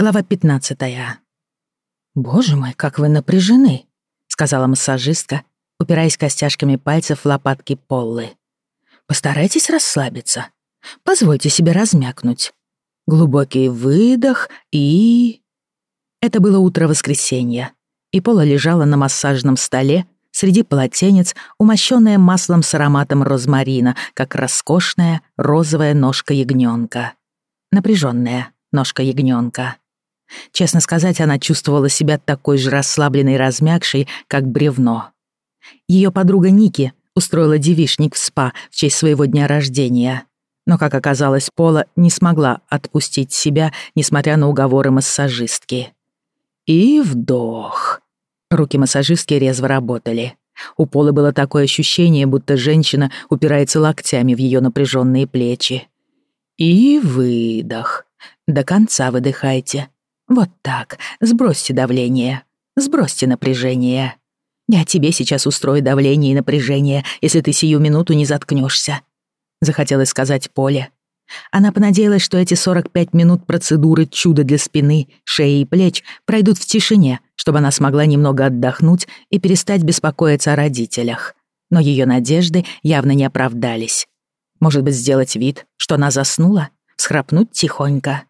Глава 15. «Боже мой, как вы напряжены», — сказала массажистка, упираясь костяшками пальцев в лопатки Поллы. «Постарайтесь расслабиться. Позвольте себе размякнуть. Глубокий выдох и...» Это было утро воскресенья, и Пола лежала на массажном столе среди полотенец, умощенная маслом с ароматом розмарина, как роскошная розовая ножка ягненка. Напряженная ножка ягненка. Честно сказать, она чувствовала себя такой же расслабленной и размягшей, как бревно. Ее подруга Ники устроила девишник в спа в честь своего дня рождения. Но, как оказалось, Пола не смогла отпустить себя, несмотря на уговоры массажистки. И вдох. Руки массажистки резво работали. У Полы было такое ощущение, будто женщина упирается локтями в ее напряженные плечи. И выдох. До конца выдыхайте. Вот так. Сбросьте давление. Сбросьте напряжение. Я тебе сейчас устрою давление и напряжение, если ты сию минуту не заткнешься. Захотелось сказать Поле. Она понадеялась, что эти 45 минут процедуры чуда для спины, шеи и плеч пройдут в тишине, чтобы она смогла немного отдохнуть и перестать беспокоиться о родителях. Но ее надежды явно не оправдались. Может быть, сделать вид, что она заснула? Схрапнуть тихонько?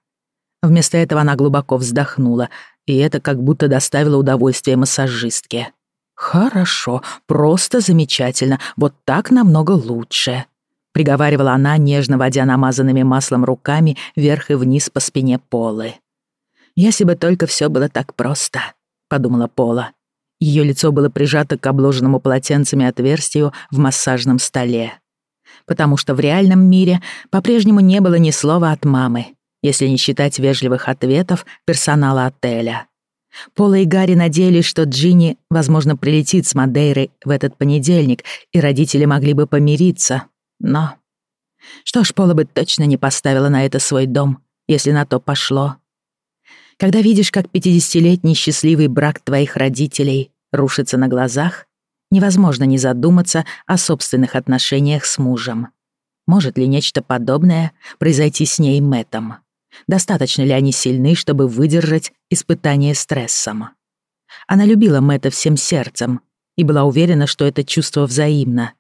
Вместо этого она глубоко вздохнула, и это как будто доставило удовольствие массажистке. «Хорошо, просто замечательно, вот так намного лучше», — приговаривала она, нежно водя намазанными маслом руками вверх и вниз по спине Полы. «Если бы только все было так просто», — подумала Пола. Ее лицо было прижато к обложенному полотенцами отверстию в массажном столе. Потому что в реальном мире по-прежнему не было ни слова от мамы, если не считать вежливых ответов персонала отеля. Пола и Гарри надеялись, что Джинни, возможно, прилетит с Мадейры в этот понедельник, и родители могли бы помириться. Но... Что ж, Пола бы точно не поставила на это свой дом, если на то пошло. Когда видишь, как пятидесятилетний счастливый брак твоих родителей рушится на глазах, невозможно не задуматься о собственных отношениях с мужем. Может ли нечто подобное произойти с ней Мэттом? Достаточно ли они сильны, чтобы выдержать испытание стрессом? Она любила Мэтта всем сердцем и была уверена, что это чувство взаимно.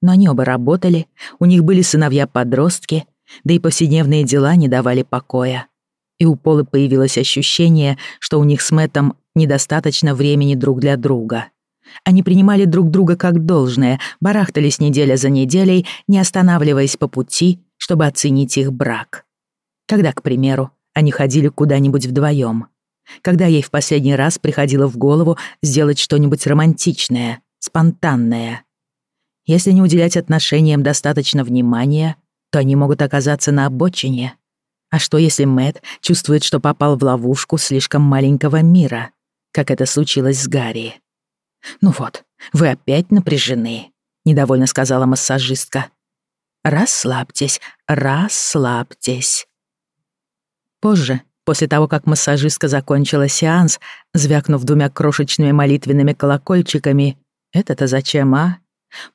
Но они оба работали, у них были сыновья-подростки, да и повседневные дела не давали покоя. И у Полы появилось ощущение, что у них с Мэттом недостаточно времени друг для друга. Они принимали друг друга как должное, барахтались неделя за неделей, не останавливаясь по пути, чтобы оценить их брак. Когда, к примеру, они ходили куда-нибудь вдвоем. Когда ей в последний раз приходило в голову сделать что-нибудь романтичное, спонтанное. Если не уделять отношениям достаточно внимания, то они могут оказаться на обочине. А что если Мэт чувствует, что попал в ловушку слишком маленького мира, как это случилось с Гарри? «Ну вот, вы опять напряжены», — недовольно сказала массажистка. «Расслабьтесь, расслабьтесь». Позже, после того, как массажистка закончила сеанс, звякнув двумя крошечными молитвенными колокольчиками, «Это-то зачем, а?»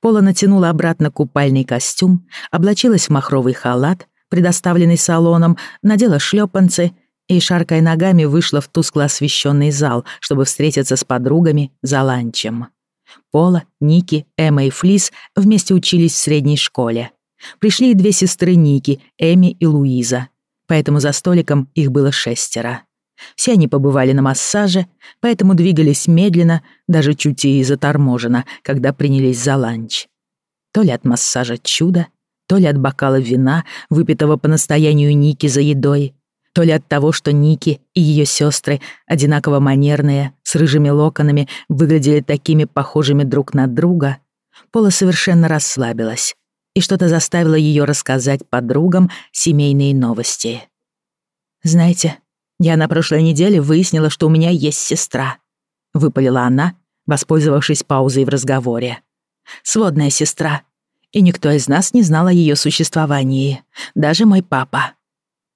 Пола натянула обратно купальный костюм, облачилась в махровый халат, предоставленный салоном, надела шлёпанцы и, шаркая ногами, вышла в тускло освещенный зал, чтобы встретиться с подругами за ланчем. Пола, Ники, Эмма и Флис вместе учились в средней школе. Пришли и две сестры Ники, Эми и Луиза поэтому за столиком их было шестеро. Все они побывали на массаже, поэтому двигались медленно, даже чуть и заторможенно, когда принялись за ланч. То ли от массажа чудо, то ли от бокала вина, выпитого по настоянию Ники за едой, то ли от того, что Ники и ее сестры, одинаково манерные, с рыжими локонами, выглядели такими похожими друг на друга, Пола совершенно расслабилась и что-то заставило ее рассказать подругам семейные новости. «Знаете, я на прошлой неделе выяснила, что у меня есть сестра», — выпалила она, воспользовавшись паузой в разговоре. «Сводная сестра. И никто из нас не знал о ее существовании, даже мой папа».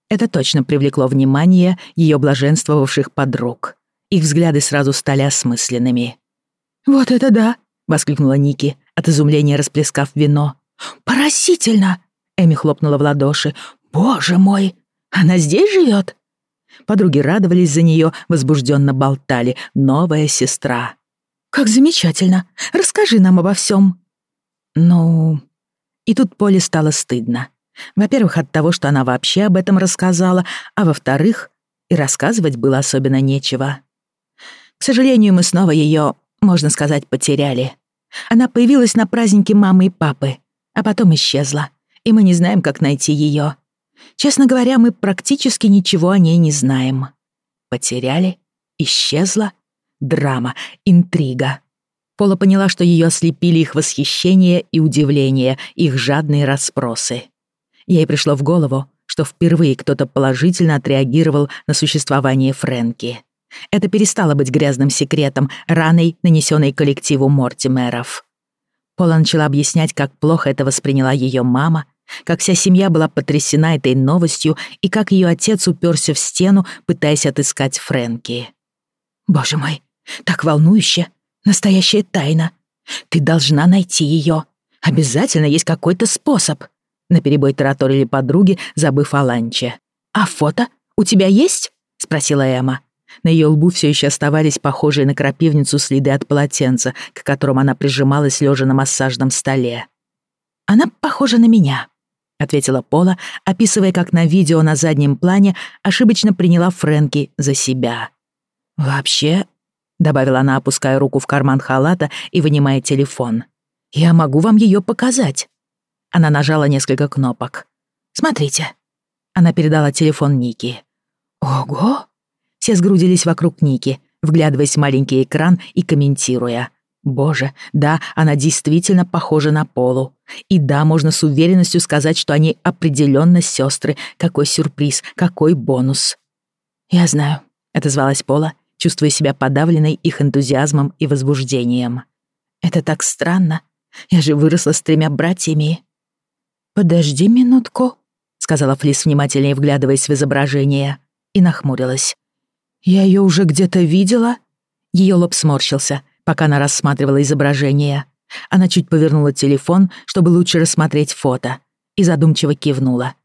Это точно привлекло внимание ее блаженствовавших подруг. Их взгляды сразу стали осмысленными. «Вот это да!» — воскликнула Ники, от изумления расплескав вино. «Поразительно!» — Эми хлопнула в ладоши. «Боже мой! Она здесь живет?» Подруги радовались за нее, возбужденно болтали. Новая сестра. «Как замечательно! Расскажи нам обо всем. «Ну...» И тут Поле стало стыдно. Во-первых, от того, что она вообще об этом рассказала, а во-вторых, и рассказывать было особенно нечего. К сожалению, мы снова ее, можно сказать, потеряли. Она появилась на празднике мамы и папы, а потом исчезла, и мы не знаем, как найти ее. Честно говоря, мы практически ничего о ней не знаем. Потеряли, исчезла, драма, интрига. Пола поняла, что ее ослепили их восхищение и удивление, их жадные расспросы. Ей пришло в голову, что впервые кто-то положительно отреагировал на существование Фрэнки. Это перестало быть грязным секретом, раной, нанесенной коллективу Мортимеров. Пола начала объяснять, как плохо это восприняла ее мама, как вся семья была потрясена этой новостью и как ее отец уперся в стену, пытаясь отыскать Фрэнки. «Боже мой, так волнующе! Настоящая тайна! Ты должна найти ее! Обязательно есть какой-то способ!» Наперебой тараторили подруги, забыв о ланче. «А фото у тебя есть?» — спросила Эмма. На ее лбу все еще оставались похожие на крапивницу следы от полотенца, к которому она прижималась, лежа на массажном столе. «Она похожа на меня», — ответила Пола, описывая, как на видео на заднем плане ошибочно приняла Фрэнки за себя. «Вообще», — добавила она, опуская руку в карман халата и вынимая телефон, «я могу вам ее показать». Она нажала несколько кнопок. «Смотрите». Она передала телефон Ники. «Ого!» Все сгрудились вокруг Ники, вглядываясь в маленький экран и комментируя. Боже, да, она действительно похожа на Полу. И да, можно с уверенностью сказать, что они определенно сестры. Какой сюрприз, какой бонус. Я знаю, отозвалась Пола, чувствуя себя подавленной их энтузиазмом и возбуждением. Это так странно. Я же выросла с тремя братьями. Подожди минутку, сказала Флис, внимательнее вглядываясь в изображение, и нахмурилась. Я ее уже где-то видела. Ее лоб сморщился, пока она рассматривала изображение. Она чуть повернула телефон, чтобы лучше рассмотреть фото, и задумчиво кивнула.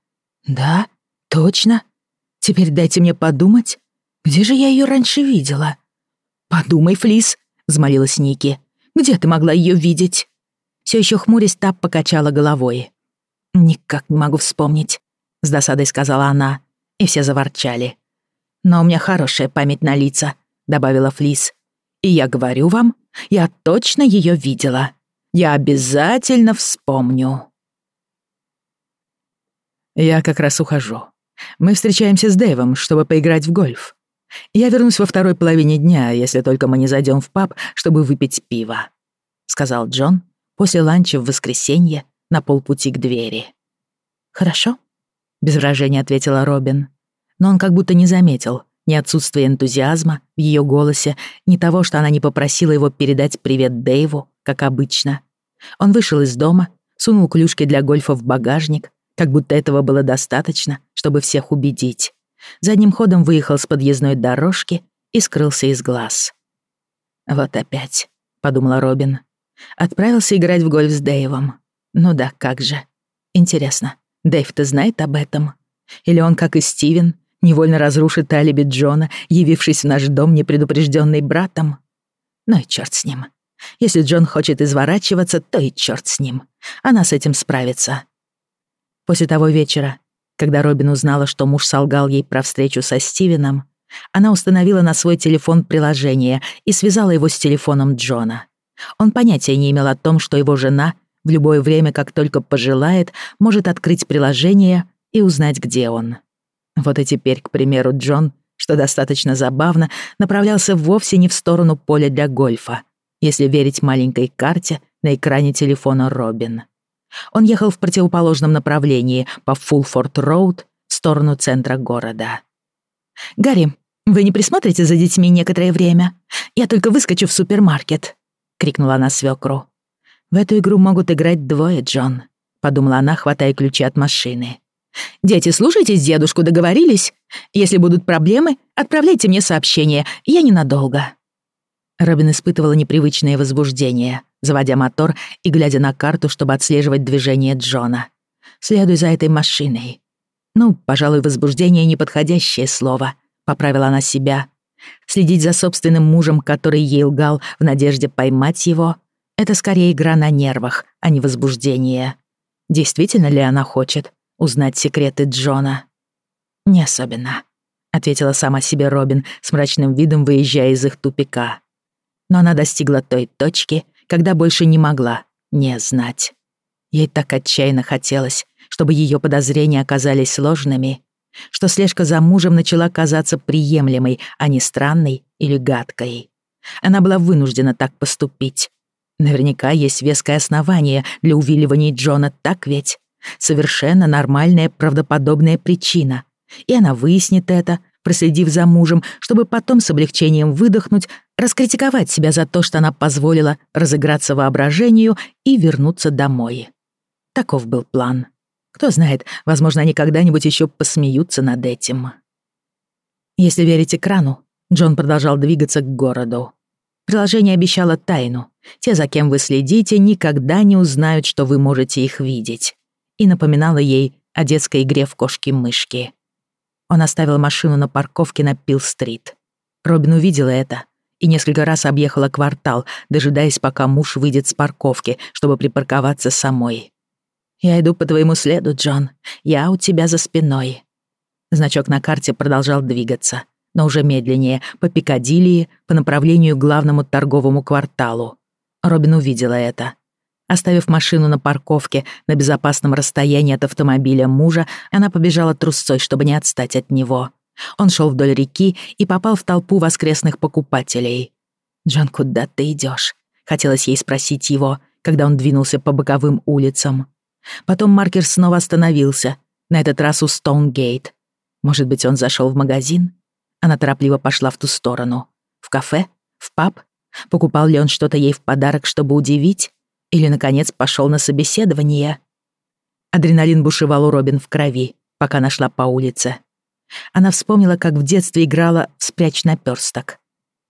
«Да, точно. Теперь дайте мне подумать. Где же я ее раньше видела?» «Подумай, Флис», — взмолилась Ники. «Где ты могла ее видеть?» Все еще хмурясь, Тап покачала головой. «Никак не могу вспомнить», — с досадой сказала она, и все заворчали. «Но у меня хорошая память на лица», — добавила Флис. «И я говорю вам, я точно ее видела. Я обязательно вспомню». «Я как раз ухожу. Мы встречаемся с Дэйвом, чтобы поиграть в гольф. Я вернусь во второй половине дня, если только мы не зайдем в паб, чтобы выпить пиво», — сказал Джон после ланча в воскресенье на полпути к двери. «Хорошо», — без выражения ответила Робин но он как будто не заметил ни отсутствия энтузиазма в ее голосе, ни того, что она не попросила его передать привет Дэйву, как обычно. Он вышел из дома, сунул клюшки для гольфа в багажник, как будто этого было достаточно, чтобы всех убедить. Задним ходом выехал с подъездной дорожки и скрылся из глаз. «Вот опять», — подумала Робин. Отправился играть в гольф с Дэйвом. Ну да, как же. Интересно, Дэйв-то знает об этом? Или он, как и Стивен, невольно разрушит алиби Джона, явившись в наш дом непредупрежденный братом. Ну и черт с ним. Если Джон хочет изворачиваться, то и черт с ним. Она с этим справится. После того вечера, когда Робин узнала, что муж солгал ей про встречу со Стивеном, она установила на свой телефон приложение и связала его с телефоном Джона. Он понятия не имел о том, что его жена в любое время, как только пожелает, может открыть приложение и узнать, где он. Вот и теперь, к примеру, Джон, что достаточно забавно, направлялся вовсе не в сторону поля для гольфа, если верить маленькой карте на экране телефона Робин. Он ехал в противоположном направлении по Фулфорд-Роуд в сторону центра города. «Гарри, вы не присмотрите за детьми некоторое время? Я только выскочу в супермаркет», — крикнула она свекру. «В эту игру могут играть двое, Джон», — подумала она, хватая ключи от машины. «Дети, слушайтесь дедушку, договорились? Если будут проблемы, отправляйте мне сообщение, я ненадолго». Робин испытывала непривычное возбуждение, заводя мотор и глядя на карту, чтобы отслеживать движение Джона. «Следуй за этой машиной». Ну, пожалуй, возбуждение — неподходящее слово, поправила она себя. Следить за собственным мужем, который ей лгал в надежде поймать его, это скорее игра на нервах, а не возбуждение. Действительно ли она хочет узнать секреты Джона? Не особенно, ответила сама себе Робин с мрачным видом, выезжая из их тупика. Но она достигла той точки, когда больше не могла не знать. Ей так отчаянно хотелось, чтобы ее подозрения оказались ложными, что слежка за мужем начала казаться приемлемой, а не странной или гадкой. Она была вынуждена так поступить. Наверняка есть веское основание для увиливания Джона, так ведь? Совершенно нормальная, правдоподобная причина. И она выяснит это, проследив за мужем, чтобы потом с облегчением выдохнуть, раскритиковать себя за то, что она позволила разыграться воображению и вернуться домой. Таков был план. Кто знает, возможно, они когда-нибудь еще посмеются над этим. Если верить экрану, Джон продолжал двигаться к городу. Приложение обещало тайну. Те, за кем вы следите, никогда не узнают, что вы можете их видеть. И напоминало ей о детской игре в кошки-мышки. Он оставил машину на парковке на Пилл-стрит. Робин увидела это и несколько раз объехала квартал, дожидаясь, пока муж выйдет с парковки, чтобы припарковаться самой. «Я иду по твоему следу, Джон. Я у тебя за спиной». Значок на карте продолжал двигаться, но уже медленнее, по Пикадилли, по направлению к главному торговому кварталу. Робин увидела это. Оставив машину на парковке на безопасном расстоянии от автомобиля мужа, она побежала трусцой, чтобы не отстать от него. Он шел вдоль реки и попал в толпу воскресных покупателей. «Джон, куда ты идешь? хотелось ей спросить его, когда он двинулся по боковым улицам. Потом маркер снова остановился, на этот раз у Стоунгейт. Может быть, он зашел в магазин? Она торопливо пошла в ту сторону. В кафе? В паб? Покупал ли он что-то ей в подарок, чтобы удивить? Или, наконец, пошел на собеседование? Адреналин бушевал у Робин в крови, пока нашла по улице. Она вспомнила, как в детстве играла в «Спрячь наперсток».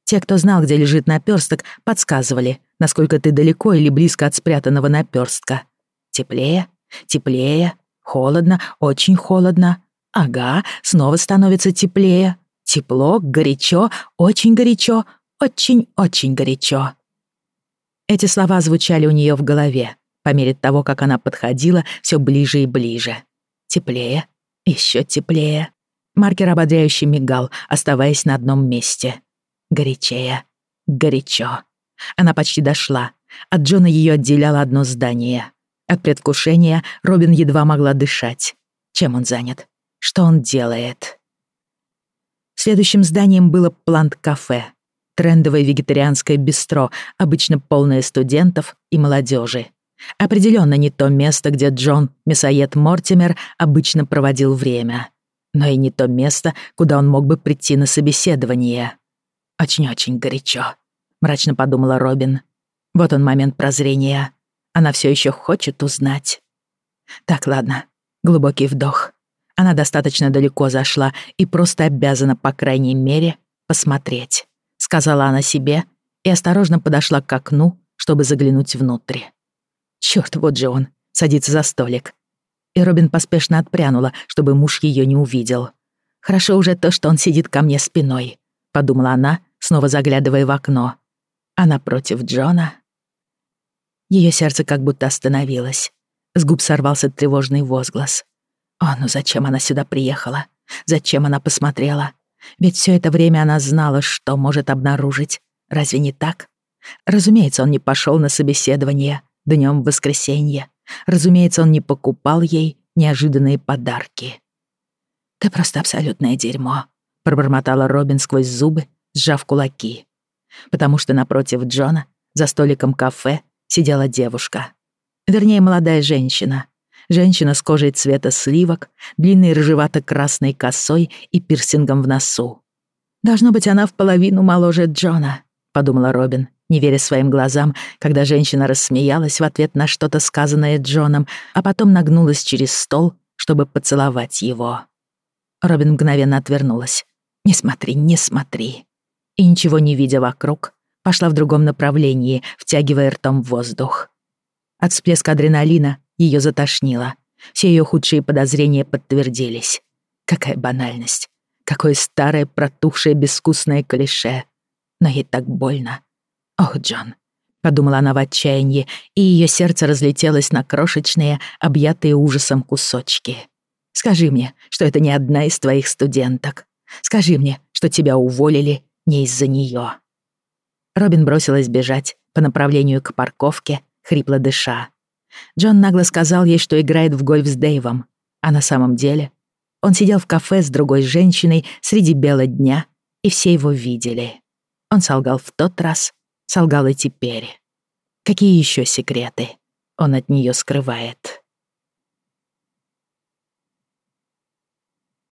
Те, кто знал, где лежит наперсток, подсказывали, насколько ты далеко или близко от спрятанного наперстка. Теплее, теплее, холодно, очень холодно. Ага, снова становится теплее. Тепло, горячо, очень горячо, очень-очень горячо. Эти слова звучали у нее в голове, по мере того, как она подходила все ближе и ближе. Теплее, еще теплее. Маркер ободряюще мигал, оставаясь на одном месте. Горячее, горячо. Она почти дошла. От Джона ее отделяло одно здание. От предвкушения Робин едва могла дышать. Чем он занят? Что он делает? Следующим зданием было Плант-кафе. Трендовое вегетарианское бистро, обычно полное студентов и молодежи. Определенно не то место, где Джон Мясоед Мортимер обычно проводил время. Но и не то место, куда он мог бы прийти на собеседование. «Очень-очень горячо», — мрачно подумала Робин. Вот он момент прозрения. Она все еще хочет узнать. Так, ладно. Глубокий вдох. Она достаточно далеко зашла и просто обязана, по крайней мере, посмотреть. Сказала она себе и осторожно подошла к окну, чтобы заглянуть внутрь. Черт, вот же он, садится за столик. И Робин поспешно отпрянула, чтобы муж ее не увидел. «Хорошо уже то, что он сидит ко мне спиной», — подумала она, снова заглядывая в окно. А напротив Джона ее сердце как будто остановилось. С губ сорвался тревожный возглас. О, ну зачем она сюда приехала? Зачем она посмотрела? Ведь все это время она знала, что может обнаружить. Разве не так? Разумеется, он не пошел на собеседование днем в воскресенье. Разумеется, он не покупал ей неожиданные подарки. «Ты просто абсолютное дерьмо», — пробормотала Робин сквозь зубы, сжав кулаки. Потому что напротив Джона, за столиком кафе, сидела девушка. Вернее, молодая женщина. Женщина с кожей цвета сливок, длинной рыжевато-красной косой и пирсингом в носу. «Должно быть, она в половину моложе Джона», — подумала Робин, не веря своим глазам, когда женщина рассмеялась в ответ на что-то сказанное Джоном, а потом нагнулась через стол, чтобы поцеловать его. Робин мгновенно отвернулась. «Не смотри, не смотри». И ничего не видя вокруг, пошла в другом направлении, втягивая ртом воздух. От всплеска адреналина ее затошнило. Все ее худшие подозрения подтвердились. Какая банальность. Какое старое, протухшее, безвкусное клише. Но ей так больно. Ох, Джон, подумала она в отчаянии, и ее сердце разлетелось на крошечные, объятые ужасом кусочки. Скажи мне, что это не одна из твоих студенток. Скажи мне, что тебя уволили не из-за нее. Робин бросилась бежать по направлению к парковке, хрипло дыша. Джон нагло сказал ей, что играет в гольф с Дэйвом, а на самом деле он сидел в кафе с другой женщиной среди бела дня, и все его видели. Он солгал в тот раз, солгал и теперь. Какие еще секреты он от нее скрывает?